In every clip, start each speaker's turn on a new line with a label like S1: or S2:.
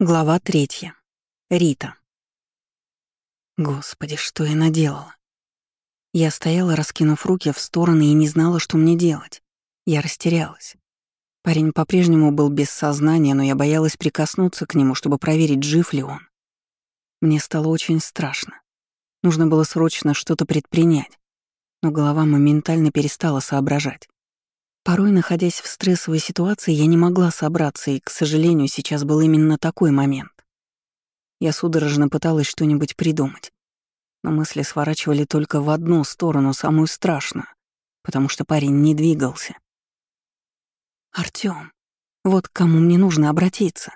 S1: Глава третья. Рита. Господи, что я наделала? Я стояла, раскинув руки в стороны и не знала, что мне делать. Я растерялась. Парень по-прежнему был без сознания, но я боялась прикоснуться к нему, чтобы проверить, жив ли он. Мне стало очень страшно. Нужно было срочно что-то предпринять, но голова моментально перестала соображать. Порой, находясь в стрессовой ситуации, я не могла собраться, и, к сожалению, сейчас был именно такой момент. Я судорожно пыталась что-нибудь придумать. Но мысли сворачивали только в одну сторону, самую страшную, потому что парень не двигался. Артём, вот к кому мне нужно обратиться.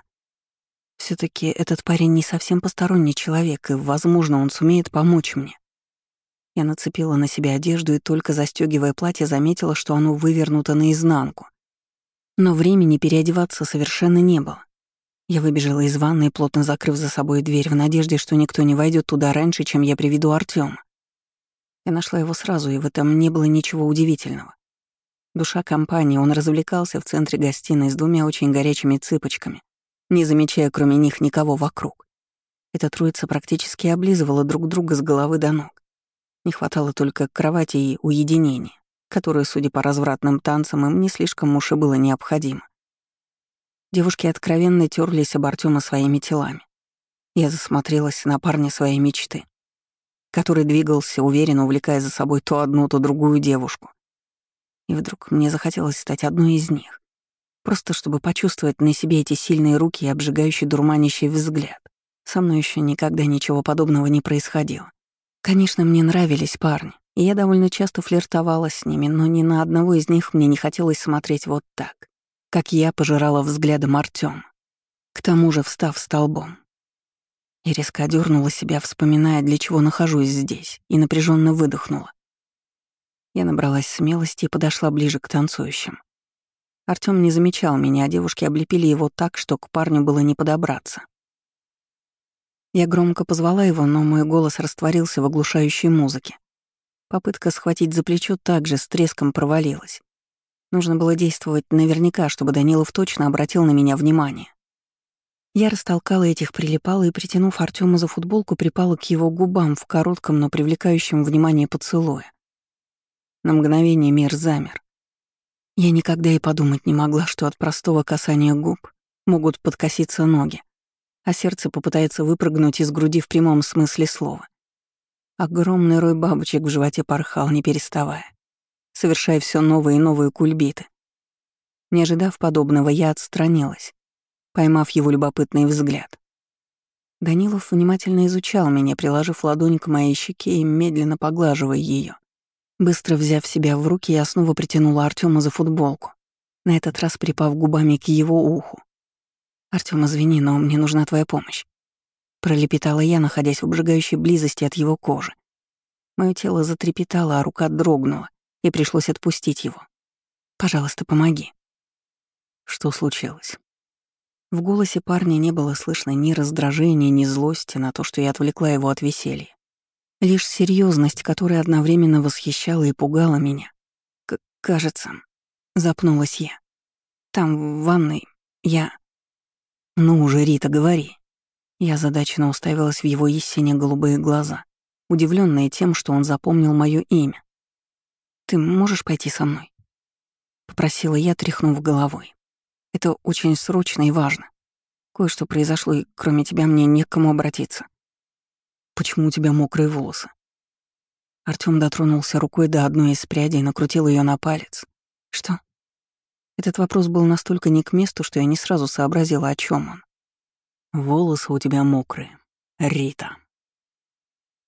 S1: все таки этот парень не совсем посторонний человек, и, возможно, он сумеет помочь мне. Я нацепила на себя одежду и только застегивая платье заметила, что оно вывернуто наизнанку. Но времени переодеваться совершенно не было. Я выбежала из ванной, плотно закрыв за собой дверь, в надежде, что никто не войдет туда раньше, чем я приведу Артема. Я нашла его сразу, и в этом не было ничего удивительного. Душа компании, он развлекался в центре гостиной с двумя очень горячими цыпочками, не замечая кроме них никого вокруг. Эта троица практически облизывала друг друга с головы до ног. Не хватало только кровати и уединения, которое, судя по развратным танцам, им не слишком уж и было необходимо. Девушки откровенно терлись об Артема своими телами. Я засмотрелась на парня своей мечты, который двигался, уверенно увлекая за собой то одну, то другую девушку. И вдруг мне захотелось стать одной из них, просто чтобы почувствовать на себе эти сильные руки и обжигающий дурманящий взгляд. Со мной еще никогда ничего подобного не происходило. Конечно, мне нравились парни, и я довольно часто флиртовала с ними, но ни на одного из них мне не хотелось смотреть вот так, как я пожирала взглядом Артём. К тому же встав столбом. Я резко дернула себя, вспоминая, для чего нахожусь здесь, и напряженно выдохнула. Я набралась смелости и подошла ближе к танцующим. Артём не замечал меня, а девушки облепили его так, что к парню было не подобраться. Я громко позвала его, но мой голос растворился в оглушающей музыке. Попытка схватить за плечо также с треском провалилась. Нужно было действовать наверняка, чтобы Данилов точно обратил на меня внимание. Я растолкала этих прилипала и, притянув Артема за футболку, припала к его губам в коротком, но привлекающем внимание поцелуе. На мгновение мир замер. Я никогда и подумать не могла, что от простого касания губ могут подкоситься ноги а сердце попытается выпрыгнуть из груди в прямом смысле слова. Огромный рой бабочек в животе порхал, не переставая, совершая все новые и новые кульбиты. Не ожидав подобного, я отстранилась, поймав его любопытный взгляд. Данилов внимательно изучал меня, приложив ладонь к моей щеке и медленно поглаживая ее. Быстро взяв себя в руки, я снова притянула Артема за футболку, на этот раз припав губами к его уху. «Артём, извини, но мне нужна твоя помощь», — пролепетала я, находясь в обжигающей близости от его кожи. Моё тело затрепетало, а рука дрогнула, и пришлось отпустить его. «Пожалуйста, помоги». Что случилось? В голосе парня не было слышно ни раздражения, ни злости на то, что я отвлекла его от веселья. Лишь серьезность, которая одновременно восхищала и пугала меня. К кажется, запнулась я. Там, в ванной, я... «Ну уже, Рита, говори». Я задачно уставилась в его истине голубые глаза, удивленная тем, что он запомнил мое имя. «Ты можешь пойти со мной?» Попросила я, тряхнув головой. «Это очень срочно и важно. Кое-что произошло, и кроме тебя мне не к кому обратиться». «Почему у тебя мокрые волосы?» Артём дотронулся рукой до одной из прядей и накрутил ее на палец. «Что?» Этот вопрос был настолько не к месту, что я не сразу сообразила, о чем он. «Волосы у тебя мокрые. Рита».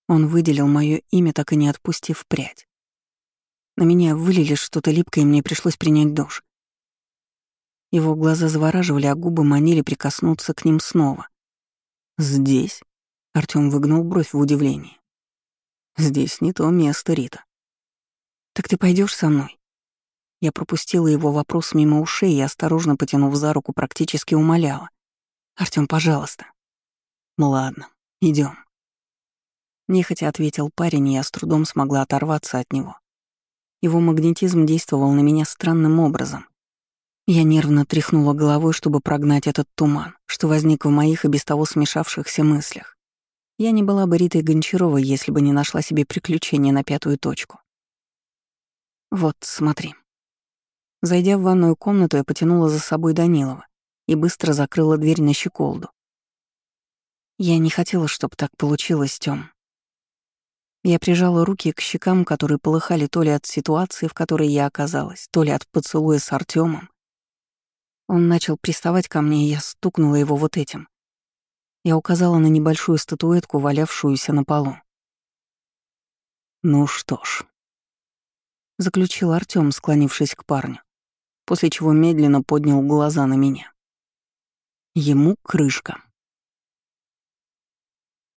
S1: Он выделил мое имя, так и не отпустив прядь. На меня вылили что-то липкое, и мне пришлось принять душ. Его глаза завораживали, а губы манили прикоснуться к ним снова. «Здесь?» — Артём выгнул бровь в удивлении. «Здесь не то место, Рита». «Так ты пойдешь со мной?» Я пропустила его вопрос мимо ушей и, осторожно потянув за руку, практически умоляла. «Артём, пожалуйста». «Ладно, идём». Нехотя ответил парень, и я с трудом смогла оторваться от него. Его магнетизм действовал на меня странным образом. Я нервно тряхнула головой, чтобы прогнать этот туман, что возник в моих и без того смешавшихся мыслях. Я не была бы Ритой Гончаровой, если бы не нашла себе приключения на пятую точку. Вот, смотри. Зайдя в ванную комнату, я потянула за собой Данилова и быстро закрыла дверь на щеколду. Я не хотела, чтобы так получилось, Тём. Я прижала руки к щекам, которые полыхали то ли от ситуации, в которой я оказалась, то ли от поцелуя с Артемом. Он начал приставать ко мне, и я стукнула его вот этим. Я указала на небольшую статуэтку, валявшуюся на полу. «Ну что ж», — заключил Артём, склонившись к парню, после чего медленно поднял глаза на меня. Ему крышка.